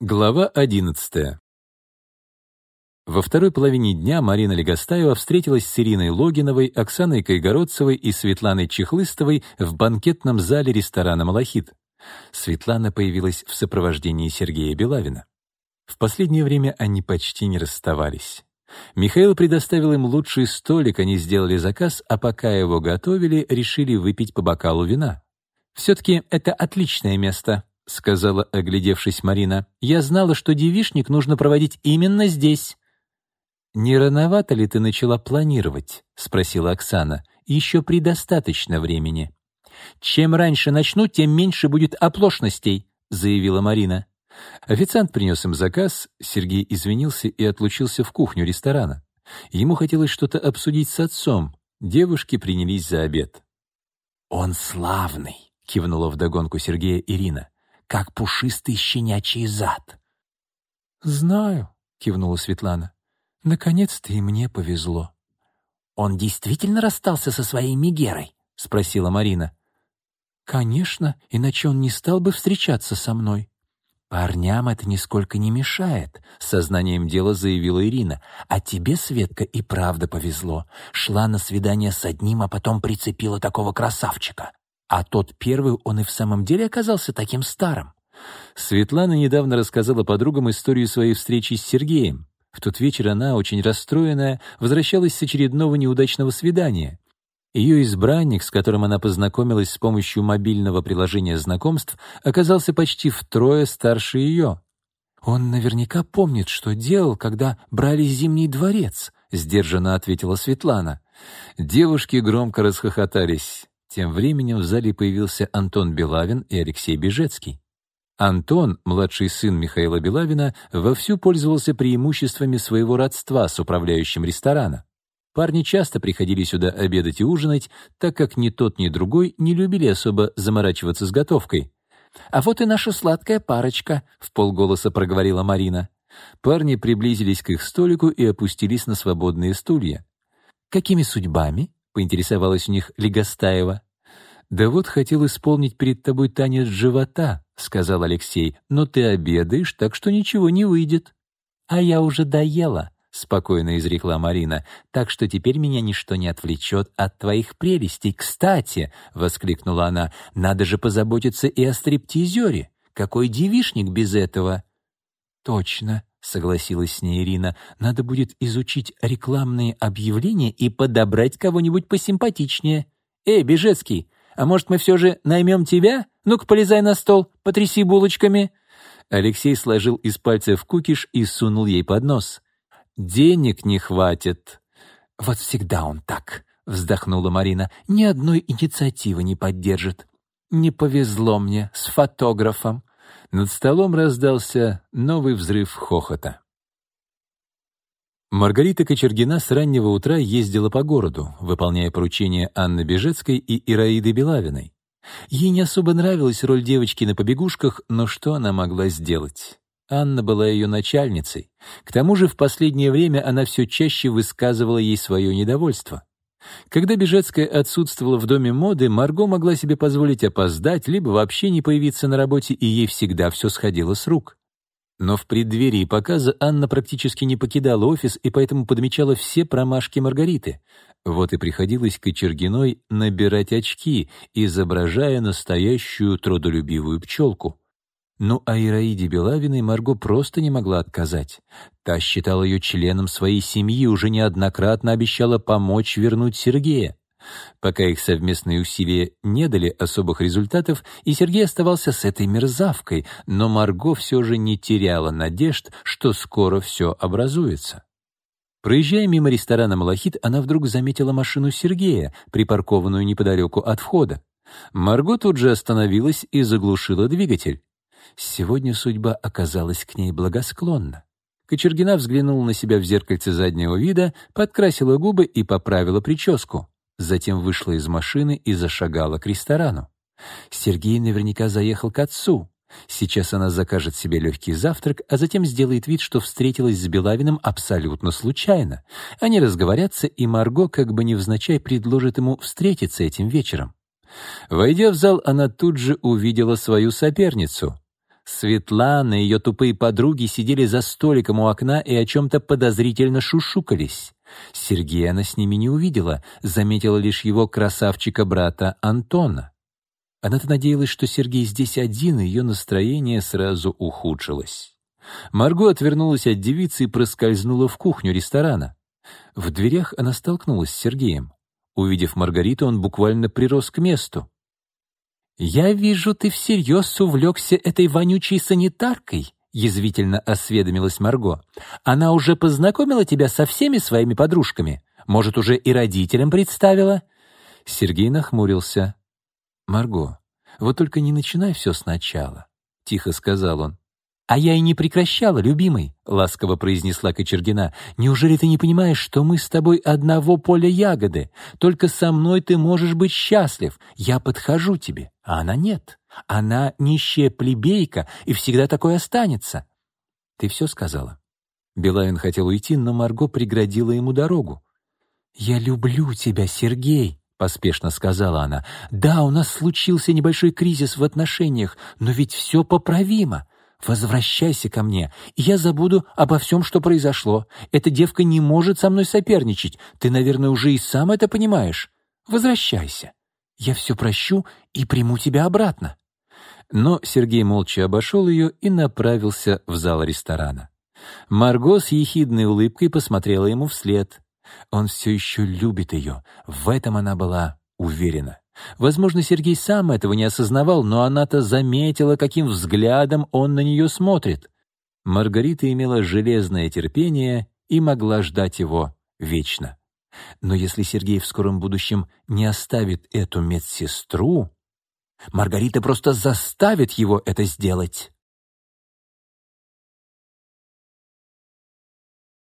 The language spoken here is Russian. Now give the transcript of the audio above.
Глава 11. Во второй половине дня Марина Легостаева встретилась с Ириной Логиновой, Оксаной Кайгородцевой и Светланой Чехлыстовой в банкетном зале ресторана «Малахит». Светлана появилась в сопровождении Сергея Белавина. В последнее время они почти не расставались. Михаил предоставил им лучший столик, они сделали заказ, а пока его готовили, решили выпить по бокалу вина. «Все-таки это отличное место», — сказала, оглядевшись Марина. «Я знала, что девишник нужно проводить именно здесь». «Не рановато ли ты начала планировать?» — спросила Оксана. «Еще предостаточно времени». «Чем раньше начну, тем меньше будет оплошностей», — заявила Марина. Официант принес им заказ, Сергей извинился и отлучился в кухню ресторана. Ему хотелось что-то обсудить с отцом. Девушки принялись за обед. «Он славный», — кивнула вдогонку Сергея Ирина как пушистый щенячий зад. «Знаю», — кивнула Светлана. «Наконец-то и мне повезло». «Он действительно расстался со своей Мегерой?» — спросила Марина. «Конечно, иначе он не стал бы встречаться со мной». «Парням это нисколько не мешает», — сознанием дела заявила Ирина. «А тебе, Светка, и правда повезло. Шла на свидание с одним, а потом прицепила такого красавчика. А тот первый, он и в самом деле оказался таким старым. Светлана недавно рассказала подругам историю своей встречи с Сергеем. В тот вечер она, очень расстроенная, возвращалась с очередного неудачного свидания. Ее избранник, с которым она познакомилась с помощью мобильного приложения знакомств, оказался почти втрое старше ее. «Он наверняка помнит, что делал, когда брали Зимний дворец», — сдержанно ответила Светлана. Девушки громко расхохотались. Тем временем в зале появился Антон Белавин и Алексей Бежецкий. Антон, младший сын Михаила Белавина, вовсю пользовался преимуществами своего родства с управляющим ресторана. Парни часто приходили сюда обедать и ужинать, так как ни тот, ни другой не любили особо заморачиваться с готовкой. «А вот и наша сладкая парочка», — в полголоса проговорила Марина. Парни приблизились к их столику и опустились на свободные стулья. «Какими судьбами?» поинтересовалась у них Легостаева. «Да вот хотел исполнить перед тобой танец живота», — сказал Алексей, «но ты обедаешь, так что ничего не выйдет». «А я уже доела», — спокойно изрекла Марина, «так что теперь меня ничто не отвлечет от твоих прелестей. Кстати», — воскликнула она, «надо же позаботиться и о стриптизере. Какой девишник без этого?» «Точно», — согласилась с ней Ирина. «Надо будет изучить рекламные объявления и подобрать кого-нибудь посимпатичнее». «Эй, Бежецкий, а может, мы все же наймем тебя? Ну-ка, полезай на стол, потряси булочками». Алексей сложил из пальцев кукиш и сунул ей под нос. «Денег не хватит». «Вот всегда он так», — вздохнула Марина. «Ни одной инициативы не поддержит». «Не повезло мне с фотографом». Над столом раздался новый взрыв хохота. Маргарита Кочергина с раннего утра ездила по городу, выполняя поручения Анны Бежецкой и Ираиды Белавиной. Ей не особо нравилась роль девочки на побегушках, но что она могла сделать? Анна была ее начальницей. К тому же в последнее время она все чаще высказывала ей свое недовольство. Когда Бежецкая отсутствовала в доме моды, Марго могла себе позволить опоздать, либо вообще не появиться на работе, и ей всегда все сходило с рук. Но в преддверии показа Анна практически не покидала офис и поэтому подмечала все промашки Маргариты. Вот и приходилось Кочергиной набирать очки, изображая настоящую трудолюбивую пчелку. Ну а Ираиде Белавиной Марго просто не могла отказать. Та считала ее членом своей семьи, уже неоднократно обещала помочь вернуть Сергея. Пока их совместные усилия не дали особых результатов, и Сергей оставался с этой мерзавкой, но Марго все же не теряла надежд, что скоро все образуется. Проезжая мимо ресторана «Малахит», она вдруг заметила машину Сергея, припаркованную неподалеку от входа. Марго тут же остановилась и заглушила двигатель. Сегодня судьба оказалась к ней благосклонна. Кочергина взглянула на себя в зеркальце заднего вида, подкрасила губы и поправила прическу. Затем вышла из машины и зашагала к ресторану. Сергей наверняка заехал к отцу. Сейчас она закажет себе легкий завтрак, а затем сделает вид, что встретилась с Белавиным абсолютно случайно. Они разговорятся, и Марго как бы невзначай предложит ему встретиться этим вечером. Войдя в зал, она тут же увидела свою соперницу. Светлана и ее тупые подруги сидели за столиком у окна и о чем-то подозрительно шушукались. Сергея она с ними не увидела, заметила лишь его красавчика-брата Антона. Она-то надеялась, что Сергей здесь один, и ее настроение сразу ухудшилось. Марго отвернулась от девицы и проскользнула в кухню ресторана. В дверях она столкнулась с Сергеем. Увидев Маргариту, он буквально прирос к месту. «Я вижу, ты всерьез увлекся этой вонючей санитаркой», — язвительно осведомилась Марго. «Она уже познакомила тебя со всеми своими подружками? Может, уже и родителям представила?» Сергей нахмурился. «Марго, вот только не начинай все сначала», — тихо сказал он. «А я и не прекращала, любимый», — ласково произнесла Кочергина. «Неужели ты не понимаешь, что мы с тобой одного поля ягоды? Только со мной ты можешь быть счастлив. Я подхожу тебе, а она нет. Она нищая плебейка и всегда такой останется». «Ты все сказала?» Белавин хотел уйти, но Марго преградила ему дорогу. «Я люблю тебя, Сергей», — поспешно сказала она. «Да, у нас случился небольшой кризис в отношениях, но ведь все поправимо. Возвращайся ко мне, и я забуду обо всем, что произошло. Эта девка не может со мной соперничать. Ты, наверное, уже и сам это понимаешь. Возвращайся. Я все прощу и приму тебя обратно». Но Сергей молча обошел ее и направился в зал ресторана. Марго с ехидной улыбкой посмотрела ему вслед. Он все еще любит ее, в этом она была уверена. Возможно, Сергей сам этого не осознавал, но она-то заметила, каким взглядом он на нее смотрит. Маргарита имела железное терпение и могла ждать его вечно. Но если Сергей в скором будущем не оставит эту медсестру, Маргарита просто заставит его это сделать.